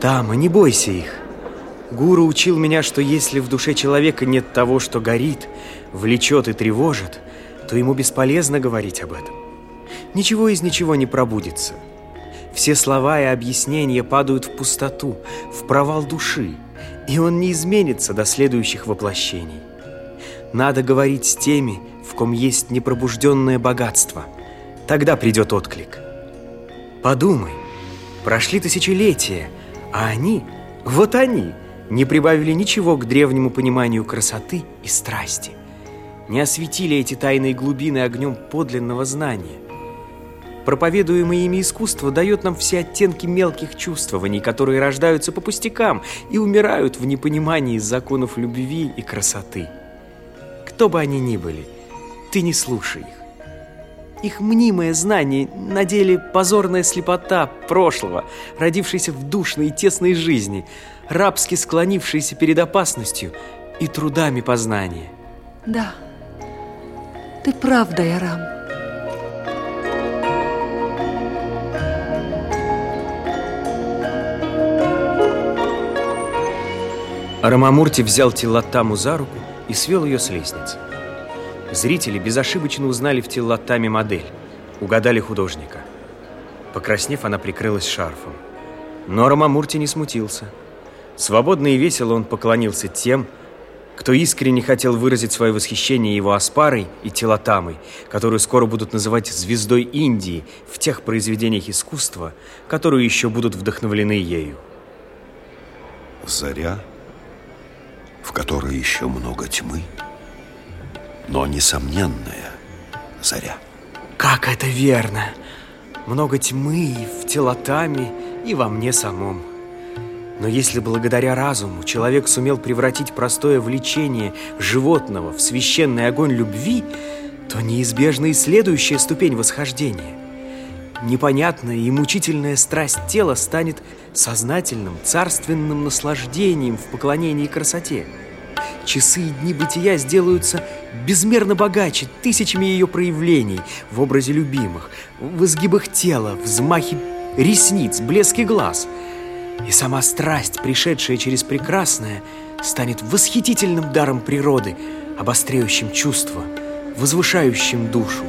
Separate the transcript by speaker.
Speaker 1: Тама, не бойся их. Гуру учил меня, что если в душе человека нет того, что горит, влечет и тревожит, то ему бесполезно говорить об этом. Ничего из ничего не пробудится. Все слова и объяснения падают в пустоту, в провал души, и он не изменится до следующих воплощений. Надо говорить с теми, в ком есть непробужденное богатство. Тогда придет отклик. Подумай, прошли тысячелетия, а они, вот они, не прибавили ничего к древнему пониманию красоты и страсти. Не осветили эти тайные глубины огнем подлинного знания. Проповедуемое ими искусство дает нам все оттенки мелких чувствований, которые рождаются по пустякам и умирают в непонимании законов любви и красоты. Кто бы они ни были, ты не слушай их. Их мнимое знание на деле позорная слепота прошлого, родившейся в душной и тесной жизни, рабски склонившейся перед опасностью и трудами познания.
Speaker 2: Да, ты прав, Дайарам.
Speaker 1: Рамамурти взял Тиллатаму за руку и свел ее с лестницы. Зрители безошибочно узнали в Тиллатаме модель, угадали художника. Покраснев, она прикрылась шарфом. Но Рамамурти не смутился. Свободно и весело он поклонился тем, кто искренне хотел выразить свое восхищение его Аспарой и Тилатамой, которую скоро будут называть звездой Индии в тех произведениях искусства, которые еще будут вдохновлены ею.
Speaker 3: Заря, в которой еще много тьмы, но несомненная заря.
Speaker 1: Как это верно! Много тьмы и в Тилатаме, и во мне самом. Но если благодаря разуму человек сумел превратить простое влечение животного в священный огонь любви, то неизбежна и следующая ступень восхождения. Непонятная и мучительная страсть тела станет сознательным, царственным наслаждением в поклонении красоте. Часы и дни бытия сделаются безмерно богаче тысячами ее проявлений в образе любимых, в изгибах тела, взмахе ресниц, блеске глаз – и сама страсть, пришедшая через прекрасное, станет восхитительным даром природы, обостряющим чувства, возвышающим душу.